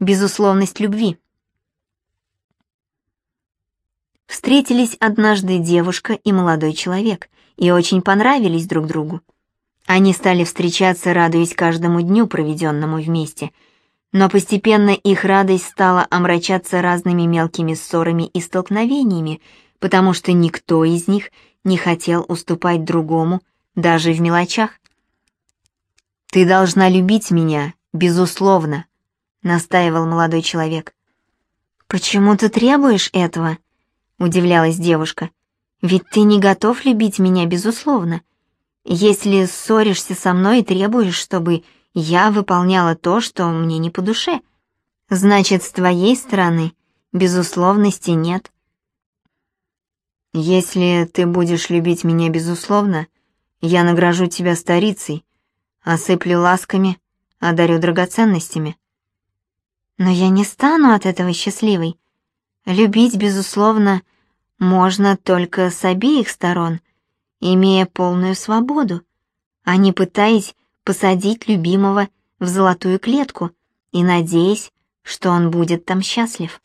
безусловность любви. Встретились однажды девушка и молодой человек, и очень понравились друг другу. Они стали встречаться, радуясь каждому дню, проведенному вместе, но постепенно их радость стала омрачаться разными мелкими ссорами и столкновениями, потому что никто из них не хотел уступать другому, даже в мелочах. «Ты должна любить меня, безусловно», — настаивал молодой человек. «Почему ты требуешь этого?» — удивлялась девушка. «Ведь ты не готов любить меня, безусловно. Если ссоришься со мной и требуешь, чтобы я выполняла то, что мне не по душе, значит, с твоей стороны безусловности нет». «Если ты будешь любить меня безусловно, я награжу тебя старицей, осыплю ласками, одарю драгоценностями». «Но я не стану от этого счастливой», Любить, безусловно, можно только с обеих сторон, имея полную свободу, а не пытаясь посадить любимого в золотую клетку и надеясь, что он будет там счастлив.